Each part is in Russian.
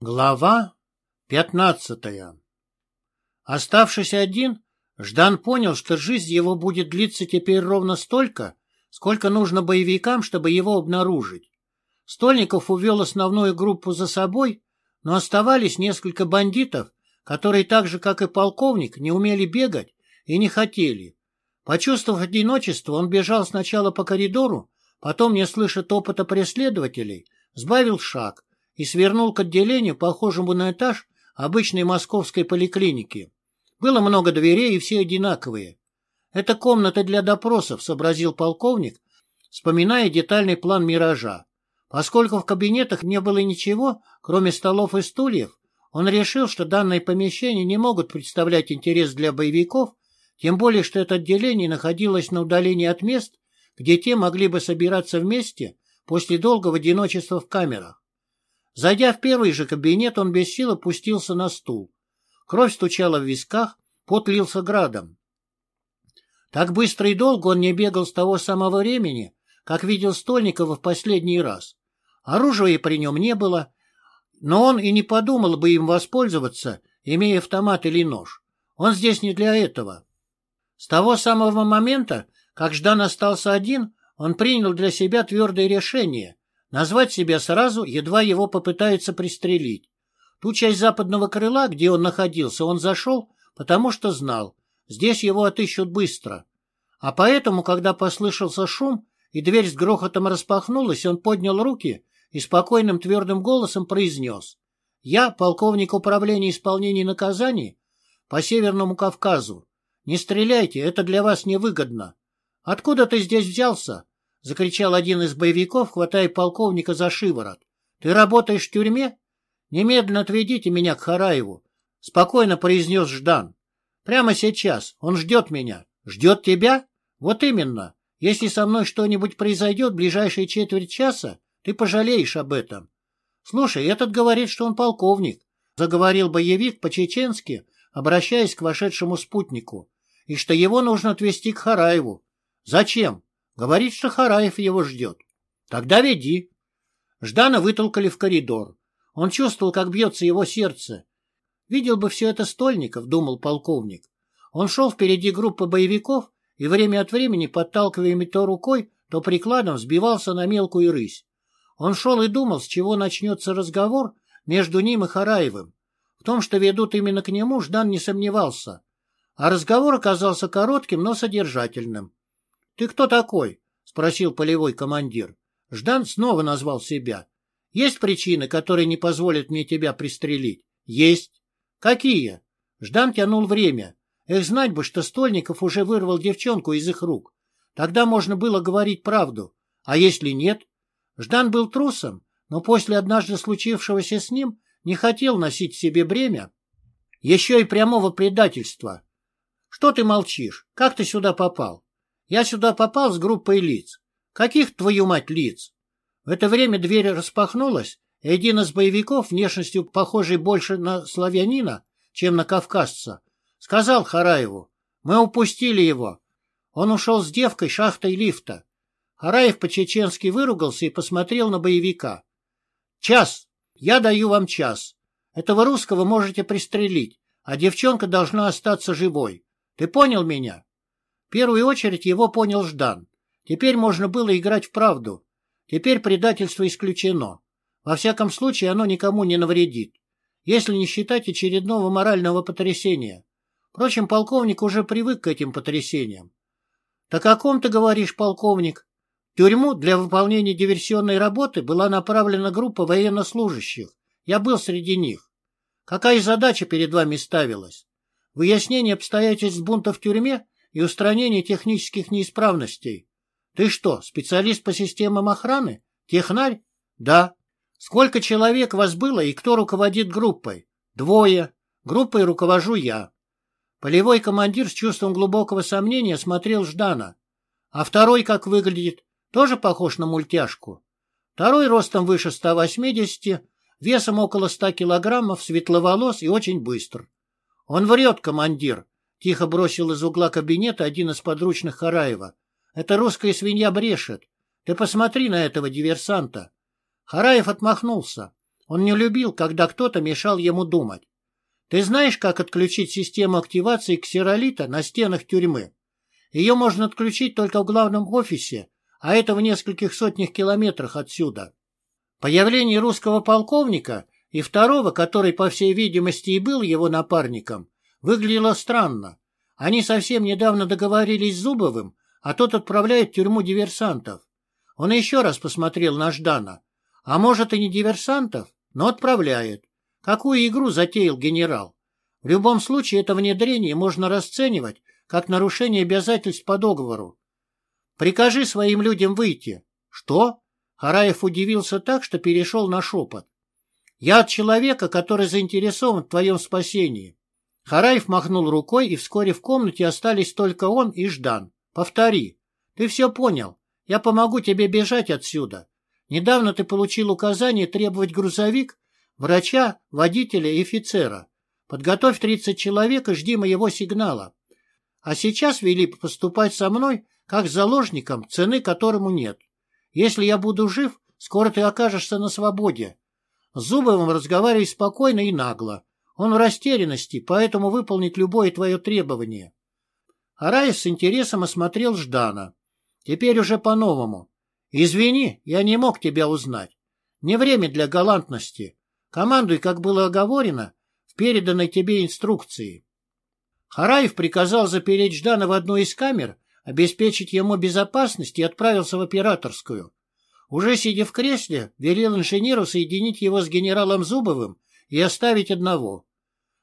Глава пятнадцатая Оставшись один, Ждан понял, что жизнь его будет длиться теперь ровно столько, сколько нужно боевикам, чтобы его обнаружить. Стольников увел основную группу за собой, но оставались несколько бандитов, которые так же, как и полковник, не умели бегать и не хотели. Почувствовав одиночество, он бежал сначала по коридору, потом, не слыша топота преследователей, сбавил шаг и свернул к отделению, похожему на этаж обычной московской поликлиники. Было много дверей, и все одинаковые. «Это комната для допросов», — сообразил полковник, вспоминая детальный план «Миража». Поскольку в кабинетах не было ничего, кроме столов и стульев, он решил, что данные помещения не могут представлять интерес для боевиков, тем более, что это отделение находилось на удалении от мест, где те могли бы собираться вместе после долгого одиночества в камерах. Зайдя в первый же кабинет, он без сил опустился на стул. Кровь стучала в висках, пот лился градом. Так быстро и долго он не бегал с того самого времени, как видел Стольникова в последний раз. Оружия при нем не было, но он и не подумал бы им воспользоваться, имея автомат или нож. Он здесь не для этого. С того самого момента, как Ждан остался один, он принял для себя твердое решение Назвать себя сразу, едва его попытаются пристрелить. Ту часть западного крыла, где он находился, он зашел, потому что знал, здесь его отыщут быстро. А поэтому, когда послышался шум, и дверь с грохотом распахнулась, он поднял руки и спокойным твердым голосом произнес. «Я полковник управления исполнения наказаний по Северному Кавказу. Не стреляйте, это для вас невыгодно. Откуда ты здесь взялся? — закричал один из боевиков, хватая полковника за шиворот. — Ты работаешь в тюрьме? Немедленно отведите меня к Хараеву, — спокойно произнес Ждан. — Прямо сейчас. Он ждет меня. — Ждет тебя? Вот именно. Если со мной что-нибудь произойдет в ближайшие четверть часа, ты пожалеешь об этом. — Слушай, этот говорит, что он полковник, — заговорил боевик по-чеченски, обращаясь к вошедшему спутнику, — и что его нужно отвезти к Хараеву. — Зачем? — Говорит, что Хараев его ждет. Тогда веди. Ждана вытолкали в коридор. Он чувствовал, как бьется его сердце. Видел бы все это Стольников, думал полковник. Он шел впереди группы боевиков и время от времени, подталкиваемый то рукой, то прикладом, сбивался на мелкую рысь. Он шел и думал, с чего начнется разговор между ним и Хараевым. В том, что ведут именно к нему, Ждан не сомневался. А разговор оказался коротким, но содержательным. «Ты кто такой?» — спросил полевой командир. Ждан снова назвал себя. «Есть причины, которые не позволят мне тебя пристрелить?» «Есть». «Какие?» Ждан тянул время. Эх, знать бы, что Стольников уже вырвал девчонку из их рук. Тогда можно было говорить правду. А если нет? Ждан был трусом, но после однажды случившегося с ним не хотел носить себе бремя. Еще и прямого предательства. Что ты молчишь? Как ты сюда попал? Я сюда попал с группой лиц. Каких, твою мать, лиц? В это время дверь распахнулась, и один из боевиков, внешностью похожий больше на славянина, чем на кавказца, сказал Хараеву, мы упустили его. Он ушел с девкой шахтой лифта. Хараев по-чеченски выругался и посмотрел на боевика. «Час! Я даю вам час. Этого русского можете пристрелить, а девчонка должна остаться живой. Ты понял меня?» В первую очередь его понял Ждан. Теперь можно было играть в правду. Теперь предательство исключено. Во всяком случае, оно никому не навредит. Если не считать очередного морального потрясения. Впрочем, полковник уже привык к этим потрясениям. — Так о ком ты говоришь, полковник? В тюрьму для выполнения диверсионной работы была направлена группа военнослужащих. Я был среди них. Какая задача перед вами ставилась? Выяснение обстоятельств бунта в тюрьме и устранение технических неисправностей. Ты что, специалист по системам охраны? Технарь? Да. Сколько человек вас было и кто руководит группой? Двое. Группой руковожу я. Полевой командир с чувством глубокого сомнения смотрел Ждана. А второй как выглядит? Тоже похож на мультяшку. Второй ростом выше 180, весом около 100 килограммов, светловолос и очень быстр. Он врет, командир, — тихо бросил из угла кабинета один из подручных Хараева. — Это русская свинья брешет. Ты посмотри на этого диверсанта. Хараев отмахнулся. Он не любил, когда кто-то мешал ему думать. Ты знаешь, как отключить систему активации ксеролита на стенах тюрьмы? Ее можно отключить только в главном офисе, а это в нескольких сотнях километрах отсюда. Появление русского полковника и второго, который, по всей видимости, и был его напарником, выглядело странно. Они совсем недавно договорились с Зубовым, а тот отправляет в тюрьму диверсантов. Он еще раз посмотрел на Ждана. А может, и не диверсантов, но отправляет. Какую игру затеял генерал? В любом случае, это внедрение можно расценивать как нарушение обязательств по договору. Прикажи своим людям выйти. Что? Хараев удивился так, что перешел на шепот. Я от человека, который заинтересован в твоем спасении. Хараев махнул рукой, и вскоре в комнате остались только он и Ждан. Повтори. Ты все понял. Я помогу тебе бежать отсюда. Недавно ты получил указание требовать грузовик, врача, водителя и офицера. Подготовь 30 человек и жди моего сигнала. А сейчас вели поступать со мной, как с заложником, цены которому нет. Если я буду жив, скоро ты окажешься на свободе. С Зубовым разговаривай спокойно и нагло. Он в растерянности, поэтому выполнит любое твое требование. Араев с интересом осмотрел Ждана. Теперь уже по-новому. Извини, я не мог тебя узнать. Не время для галантности. Командуй, как было оговорено, в переданной тебе инструкции. Хараев приказал запереть Ждана в одной из камер, обеспечить ему безопасность и отправился в операторскую. Уже сидя в кресле, велел инженеру соединить его с генералом Зубовым и оставить одного.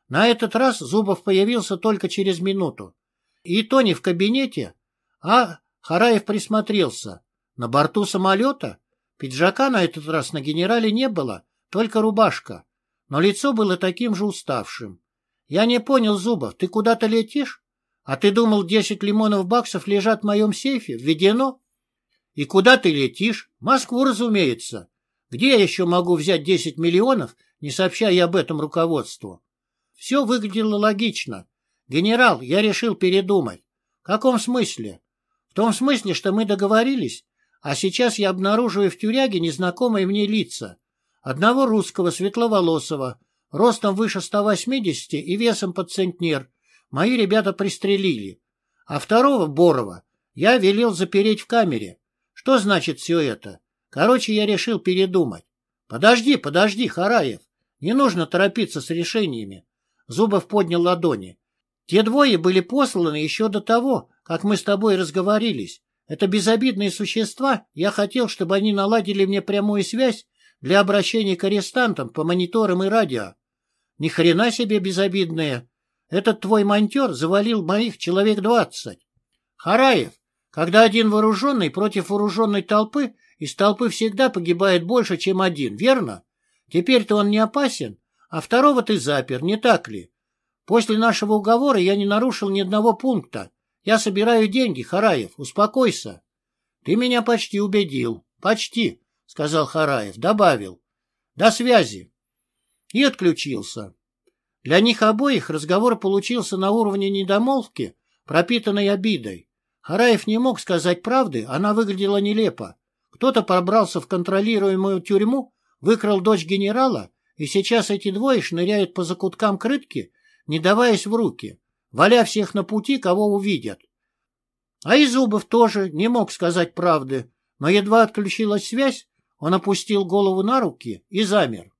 На этот раз Зубов появился только через минуту. И то не в кабинете, а Хараев присмотрелся. На борту самолета пиджака на этот раз на генерале не было, только рубашка, но лицо было таким же уставшим. Я не понял, Зубов, ты куда-то летишь? А ты думал, десять лимонов баксов лежат в моем сейфе? Введено? И куда ты летишь? Москву, разумеется. Где я еще могу взять десять миллионов, не сообщая об этом руководству? Все выглядело логично. Генерал, я решил передумать. В каком смысле? В том смысле, что мы договорились, а сейчас я обнаруживаю в тюряге незнакомые мне лица. Одного русского, светловолосого, ростом выше 180 и весом под центнер, мои ребята пристрелили. А второго, Борова, я велел запереть в камере. Что значит все это? Короче, я решил передумать. Подожди, подожди, Хараев. Не нужно торопиться с решениями. Зубов поднял ладони. Те двое были посланы еще до того, как мы с тобой разговорились. Это безобидные существа, я хотел, чтобы они наладили мне прямую связь для обращения к арестантам по мониторам и радио. Ни хрена себе безобидные. Этот твой монтер завалил моих человек двадцать. Хараев, когда один вооруженный против вооруженной толпы, из толпы всегда погибает больше, чем один, верно? Теперь-то он не опасен, а второго ты запер, не так ли? После нашего уговора я не нарушил ни одного пункта. Я собираю деньги, Хараев, успокойся. Ты меня почти убедил. Почти, сказал Хараев, добавил. До связи. И отключился. Для них обоих разговор получился на уровне недомолвки, пропитанной обидой. Хараев не мог сказать правды, она выглядела нелепо. Кто-то пробрался в контролируемую тюрьму, выкрал дочь генерала, и сейчас эти двое шныряют по закуткам крытки не даваясь в руки, валя всех на пути, кого увидят. А и Зубов тоже не мог сказать правды, но едва отключилась связь, он опустил голову на руки и замер.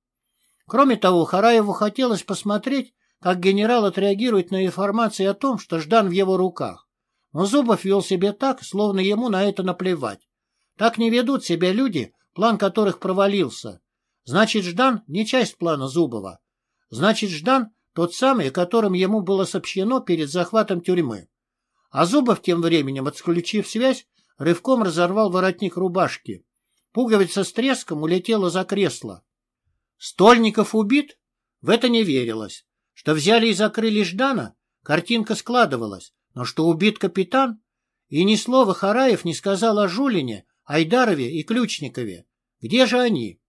Кроме того, Хараеву хотелось посмотреть, как генерал отреагирует на информацию о том, что Ждан в его руках. Но Зубов вел себя так, словно ему на это наплевать. Так не ведут себя люди, план которых провалился. Значит, Ждан не часть плана Зубова. Значит, Ждан тот самый, о котором ему было сообщено перед захватом тюрьмы. А Зубов тем временем, отключив связь, рывком разорвал воротник рубашки. Пуговица с треском улетела за кресло. Стольников убит? В это не верилось. Что взяли и закрыли Ждана? Картинка складывалась. Но что убит капитан? И ни слова Хараев не сказал о Жулине, Айдарове и Ключникове. Где же они?